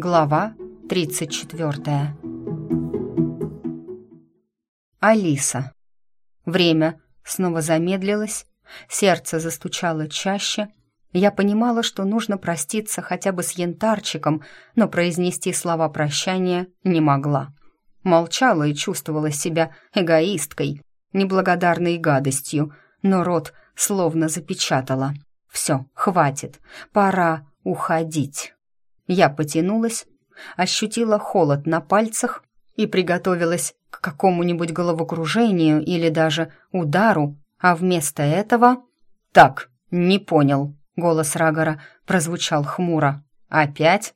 Глава 34. Алиса. Время снова замедлилось, сердце застучало чаще. Я понимала, что нужно проститься хотя бы с янтарчиком, но произнести слова прощания не могла. Молчала и чувствовала себя эгоисткой, неблагодарной гадостью, но рот словно запечатала. «Все, хватит, пора уходить». Я потянулась, ощутила холод на пальцах и приготовилась к какому-нибудь головокружению или даже удару, а вместо этого... «Так, не понял», — голос Рагора прозвучал хмуро. «Опять?»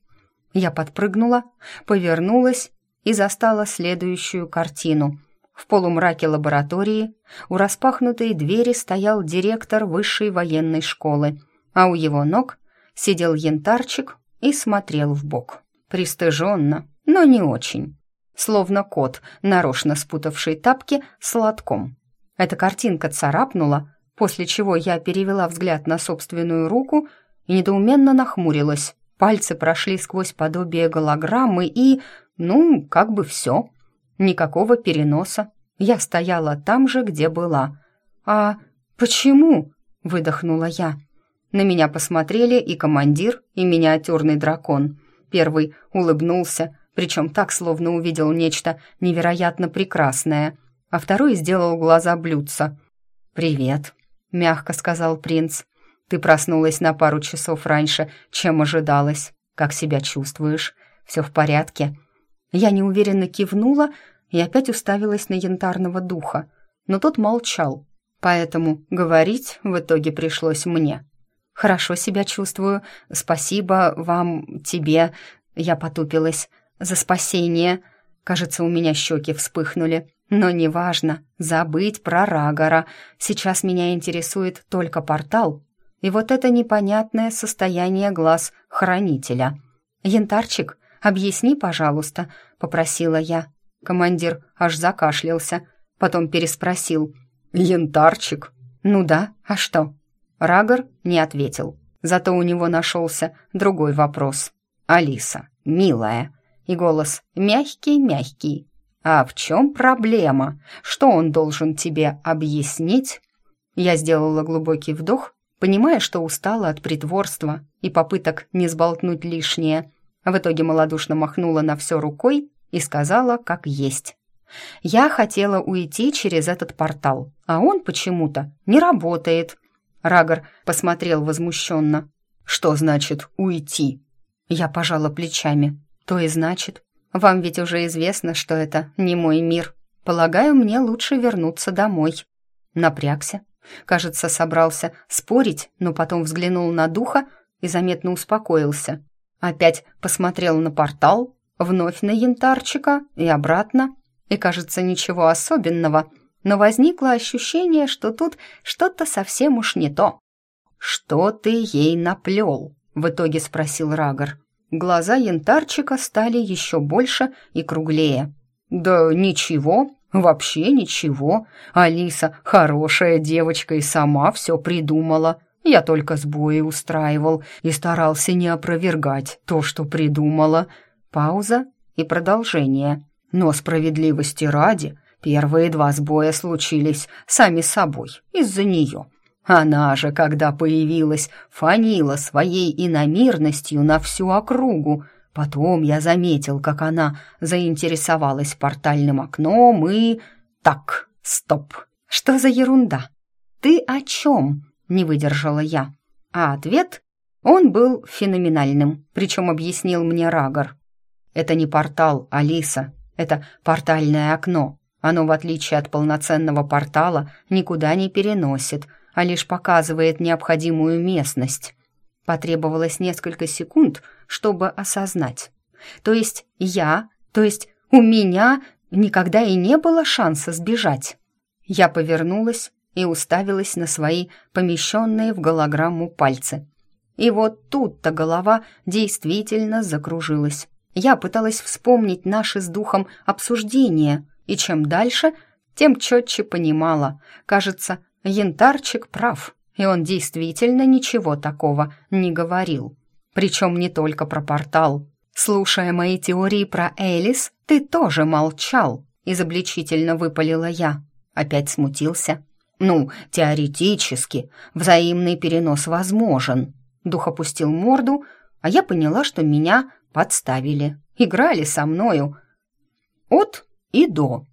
Я подпрыгнула, повернулась и застала следующую картину. В полумраке лаборатории у распахнутой двери стоял директор высшей военной школы, а у его ног сидел янтарчик и смотрел в бок. Пристыженно, но не очень. Словно кот, нарочно спутавший тапки с лотком. Эта картинка царапнула, после чего я перевела взгляд на собственную руку и недоуменно нахмурилась. Пальцы прошли сквозь подобие голограммы и, ну, как бы все. Никакого переноса. Я стояла там же, где была. «А почему?» — выдохнула я. На меня посмотрели и командир, и миниатюрный дракон. Первый улыбнулся, причем так, словно увидел нечто невероятно прекрасное, а второй сделал глаза блюдца. «Привет», — мягко сказал принц. «Ты проснулась на пару часов раньше, чем ожидалось. Как себя чувствуешь? Все в порядке?» Я неуверенно кивнула и опять уставилась на янтарного духа, но тот молчал, поэтому говорить в итоге пришлось мне. «Хорошо себя чувствую. Спасибо вам, тебе...» Я потупилась. «За спасение...» Кажется, у меня щеки вспыхнули. Но неважно, забыть про Рагора. Сейчас меня интересует только портал. И вот это непонятное состояние глаз хранителя. «Янтарчик, объясни, пожалуйста», — попросила я. Командир аж закашлялся, потом переспросил. «Янтарчик?» «Ну да, а что?» Рагор не ответил. Зато у него нашелся другой вопрос. «Алиса, милая». И голос мягкий-мягкий. «А в чем проблема? Что он должен тебе объяснить?» Я сделала глубокий вдох, понимая, что устала от притворства и попыток не сболтнуть лишнее. В итоге малодушно махнула на все рукой и сказала, как есть. «Я хотела уйти через этот портал, а он почему-то не работает. Рагор посмотрел возмущенно. «Что значит «уйти»?» Я пожала плечами. «То и значит. Вам ведь уже известно, что это не мой мир. Полагаю, мне лучше вернуться домой». Напрягся. Кажется, собрался спорить, но потом взглянул на духа и заметно успокоился. Опять посмотрел на портал, вновь на янтарчика и обратно. И, кажется, ничего особенного — но возникло ощущение, что тут что-то совсем уж не то. «Что ты ей наплел?» — в итоге спросил Рагор. Глаза янтарчика стали еще больше и круглее. «Да ничего, вообще ничего. Алиса хорошая девочка и сама все придумала. Я только сбои устраивал и старался не опровергать то, что придумала». Пауза и продолжение. «Но справедливости ради, Первые два сбоя случились сами собой, из-за нее. Она же, когда появилась, фанила своей иномирностью на всю округу. Потом я заметил, как она заинтересовалась портальным окном и... Так, стоп. Что за ерунда? Ты о чем? Не выдержала я. А ответ? Он был феноменальным, причем объяснил мне Рагор. Это не портал, Алиса. Это портальное окно, оно, в отличие от полноценного портала, никуда не переносит, а лишь показывает необходимую местность. Потребовалось несколько секунд, чтобы осознать. То есть я, то есть у меня никогда и не было шанса сбежать. Я повернулась и уставилась на свои помещенные в голограмму пальцы. И вот тут-то голова действительно закружилась. Я пыталась вспомнить наши с духом обсуждения, и чем дальше, тем четче понимала. Кажется, янтарчик прав, и он действительно ничего такого не говорил. Причем не только про портал. Слушая мои теории про Элис, ты тоже молчал, изобличительно выпалила я. Опять смутился. Ну, теоретически, взаимный перенос возможен. Дух опустил морду, а я поняла, что меня подставили. Играли со мною. От и до.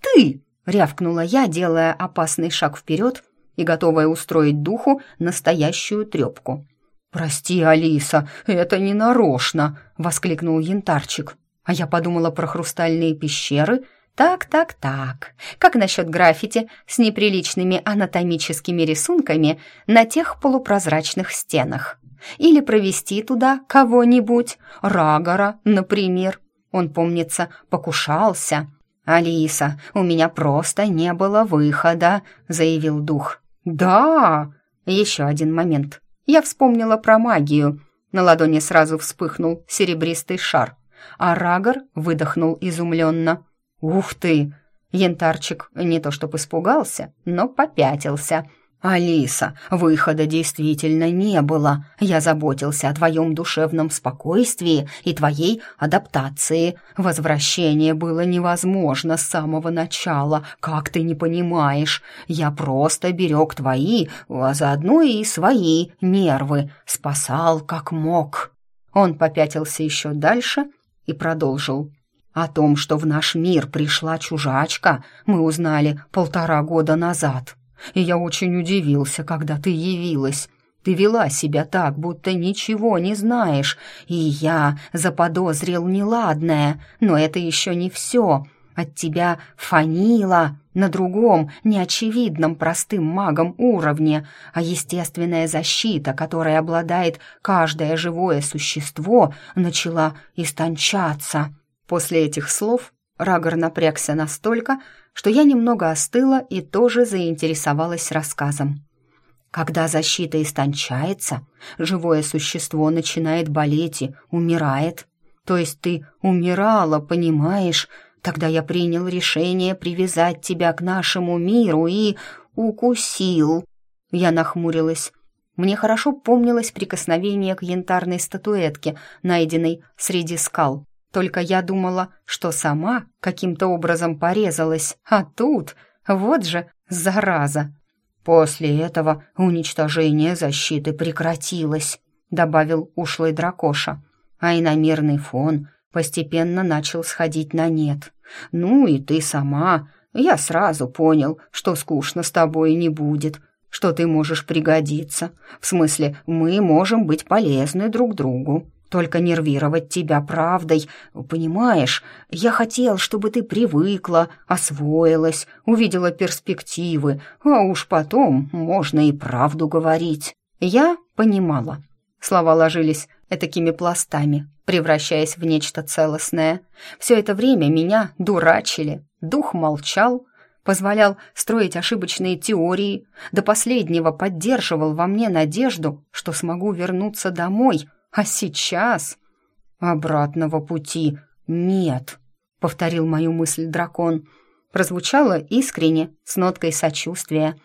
«Ты!» — рявкнула я, делая опасный шаг вперед и готовая устроить духу настоящую трепку. «Прости, Алиса, это не нарочно!» — воскликнул янтарчик. А я подумала про хрустальные пещеры. Так, так, так. Как насчет граффити с неприличными анатомическими рисунками на тех полупрозрачных стенах? Или провести туда кого-нибудь, Рагора, например. Он, помнится, покушался. «Алиса, у меня просто не было выхода», — заявил дух. «Да!» Еще один момент. Я вспомнила про магию. На ладони сразу вспыхнул серебристый шар, а Рагор выдохнул изумленно. «Ух ты!» Янтарчик не то чтоб испугался, но попятился — «Алиса, выхода действительно не было. Я заботился о твоем душевном спокойствии и твоей адаптации. Возвращение было невозможно с самого начала, как ты не понимаешь. Я просто берег твои, а заодно и свои нервы, спасал как мог». Он попятился еще дальше и продолжил. «О том, что в наш мир пришла чужачка, мы узнали полтора года назад» и я очень удивился, когда ты явилась. Ты вела себя так, будто ничего не знаешь, и я заподозрил неладное, но это еще не все. От тебя фанило на другом, неочевидном простым магом уровне, а естественная защита, которой обладает каждое живое существо, начала истончаться. После этих слов Рагор напрягся настолько, что я немного остыла и тоже заинтересовалась рассказом. Когда защита истончается, живое существо начинает болеть и умирает. То есть ты умирала, понимаешь? Тогда я принял решение привязать тебя к нашему миру и укусил. Я нахмурилась. Мне хорошо помнилось прикосновение к янтарной статуэтке, найденной среди скал. Только я думала, что сама каким-то образом порезалась, а тут, вот же, зараза. После этого уничтожение защиты прекратилось, добавил ушлый дракоша, а иномерный фон постепенно начал сходить на нет. Ну и ты сама, я сразу понял, что скучно с тобой не будет, что ты можешь пригодиться. В смысле, мы можем быть полезны друг другу только нервировать тебя правдой. Понимаешь, я хотел, чтобы ты привыкла, освоилась, увидела перспективы, а уж потом можно и правду говорить». Я понимала. Слова ложились такими пластами, превращаясь в нечто целостное. Все это время меня дурачили, дух молчал, позволял строить ошибочные теории, до последнего поддерживал во мне надежду, что смогу вернуться домой — а сейчас обратного пути нет, повторил мою мысль дракон. Прозвучало искренне, с ноткой сочувствия.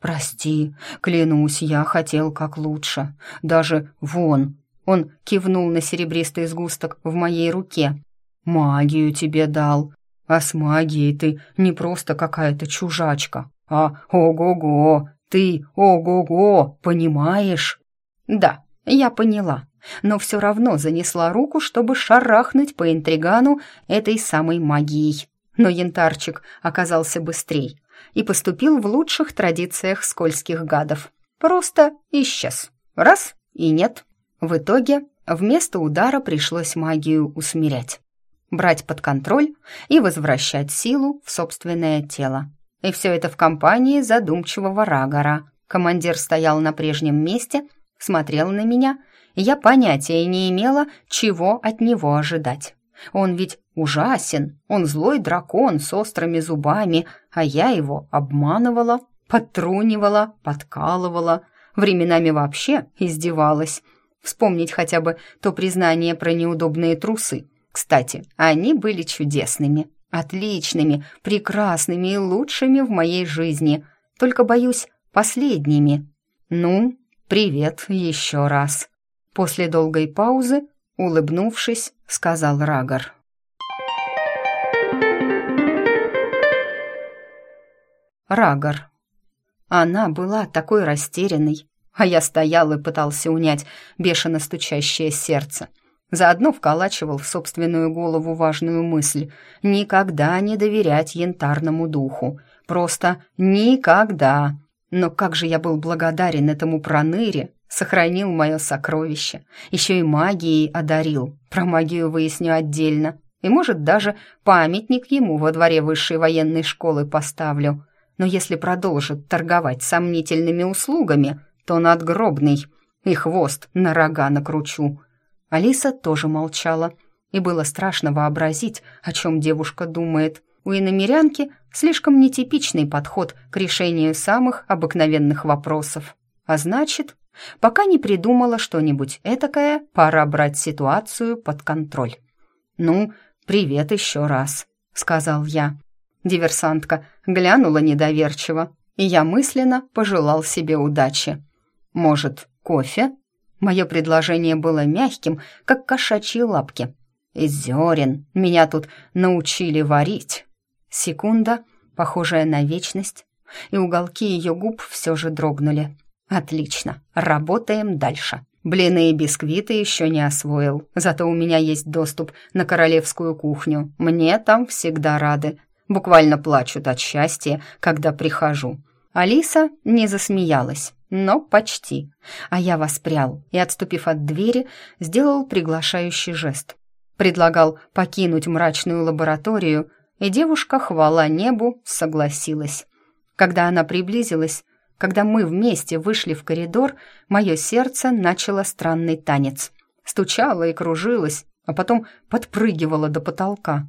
«Прости, клянусь, я хотел как лучше. Даже вон!» Он кивнул на серебристый сгусток в моей руке. «Магию тебе дал. А с магией ты не просто какая-то чужачка, а ого-го, ты ого-го, понимаешь?» «Да, я поняла но все равно занесла руку, чтобы шарахнуть по интригану этой самой магией. Но янтарчик оказался быстрей и поступил в лучших традициях скользких гадов. Просто исчез. Раз — и нет. В итоге вместо удара пришлось магию усмирять. Брать под контроль и возвращать силу в собственное тело. И все это в компании задумчивого Рагора. Командир стоял на прежнем месте, смотрел на меня — я понятия не имела, чего от него ожидать. Он ведь ужасен, он злой дракон с острыми зубами, а я его обманывала, подтрунивала, подкалывала, временами вообще издевалась. Вспомнить хотя бы то признание про неудобные трусы. Кстати, они были чудесными, отличными, прекрасными и лучшими в моей жизни, только, боюсь, последними. Ну, привет еще раз. После долгой паузы улыбнувшись, сказал Рагор. Рагор. Она была такой растерянной, а я стоял и пытался унять бешено стучащее сердце. Заодно вколачивал в собственную голову важную мысль — никогда не доверять янтарному духу. Просто никогда. Но как же я был благодарен этому проныре, сохранил мое сокровище, еще и магией одарил. Про магию выясню отдельно. И, может, даже памятник ему во дворе высшей военной школы поставлю. Но если продолжит торговать сомнительными услугами, то надгробный и хвост на рога накручу. Алиса тоже молчала, и было страшно вообразить, о чем девушка думает. У иномерянки слишком нетипичный подход к решению самых обыкновенных вопросов. А значит, пока не придумала что-нибудь этакое, пора брать ситуацию под контроль. «Ну, привет еще раз», — сказал я. Диверсантка глянула недоверчиво, и я мысленно пожелал себе удачи. «Может, кофе?» Мое предложение было мягким, как кошачьи лапки. «Из зерен меня тут научили варить». Секунда, похожая на вечность, и уголки ее губ все же дрогнули. «Отлично, работаем дальше». Блины и бисквиты еще не освоил, зато у меня есть доступ на королевскую кухню. Мне там всегда рады. Буквально плачут от счастья, когда прихожу. Алиса не засмеялась, но почти. А я воспрял и, отступив от двери, сделал приглашающий жест. Предлагал покинуть мрачную лабораторию, и девушка, хвала небу, согласилась. Когда она приблизилась, когда мы вместе вышли в коридор, мое сердце начало странный танец. Стучало и кружилось, а потом подпрыгивало до потолка.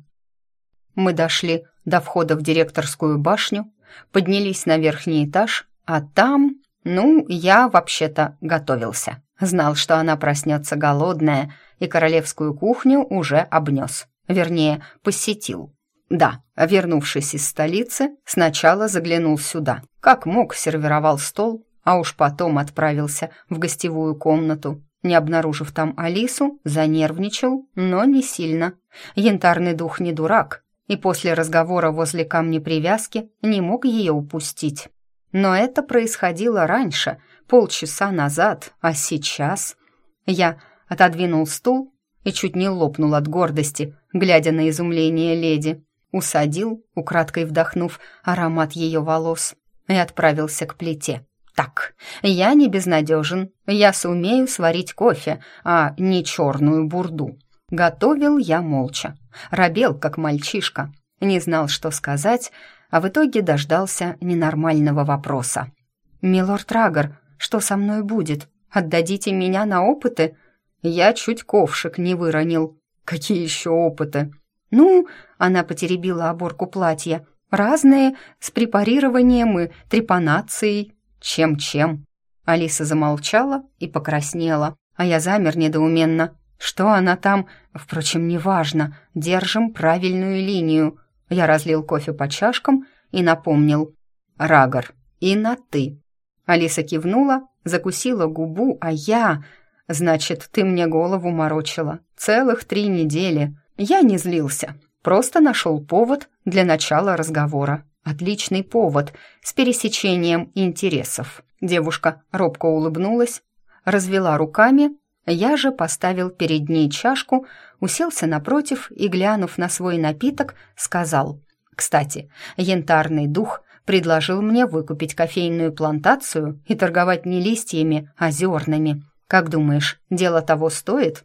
Мы дошли до входа в директорскую башню, поднялись на верхний этаж, а там... Ну, я вообще-то готовился. Знал, что она проснется голодная, и королевскую кухню уже обнес. Вернее, посетил. Да, вернувшись из столицы, сначала заглянул сюда. Как мог, сервировал стол, а уж потом отправился в гостевую комнату. Не обнаружив там Алису, занервничал, но не сильно. Янтарный дух не дурак, и после разговора возле камня привязки не мог ее упустить. Но это происходило раньше, полчаса назад, а сейчас... Я отодвинул стул и чуть не лопнул от гордости, глядя на изумление леди. Усадил, украдкой вдохнув аромат ее волос, и отправился к плите. «Так, я не безнадежен, я сумею сварить кофе, а не черную бурду». Готовил я молча, робел, как мальчишка, не знал, что сказать, а в итоге дождался ненормального вопроса. «Милорд Рагор, что со мной будет? Отдадите меня на опыты?» Я чуть ковшик не выронил. «Какие еще опыты?» «Ну...» — она потеребила оборку платья. «Разные, с препарированием и трепанацией». «Чем-чем?» Алиса замолчала и покраснела, а я замер недоуменно. Что она там? Впрочем, неважно. Держим правильную линию. Я разлил кофе по чашкам и напомнил. «Рагор, и на «ты». Алиса кивнула, закусила губу, а я... «Значит, ты мне голову морочила. Целых три недели. Я не злился. Просто нашел повод для начала разговора. Отличный повод, с пересечением интересов». Девушка робко улыбнулась, развела руками я же поставил перед ней чашку, уселся напротив и, глянув на свой напиток, сказал. «Кстати, янтарный дух предложил мне выкупить кофейную плантацию и торговать не листьями, а зернами. Как думаешь, дело того стоит?»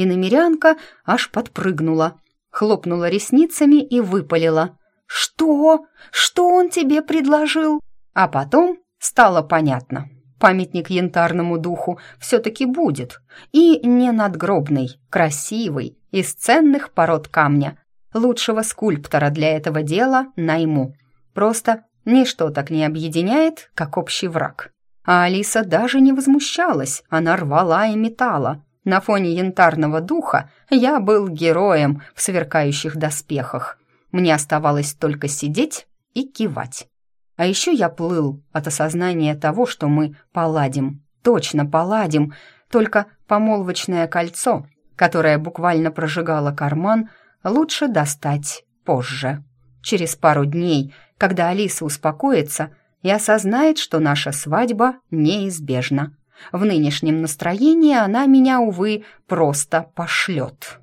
И намерянка аж подпрыгнула, хлопнула ресницами и выпалила. «Что? Что он тебе предложил?» А потом стало понятно памятник янтарному духу все-таки будет. И не надгробный, красивый, из ценных пород камня. Лучшего скульптора для этого дела найму. Просто ничто так не объединяет, как общий враг. А Алиса даже не возмущалась, она рвала и метала. На фоне янтарного духа я был героем в сверкающих доспехах. Мне оставалось только сидеть и кивать. А еще я плыл от осознания того, что мы поладим. Точно поладим, только помолвочное кольцо, которая буквально прожигала карман, лучше достать позже. Через пару дней, когда Алиса успокоится и осознает, что наша свадьба неизбежна. В нынешнем настроении она меня, увы, просто пошлет.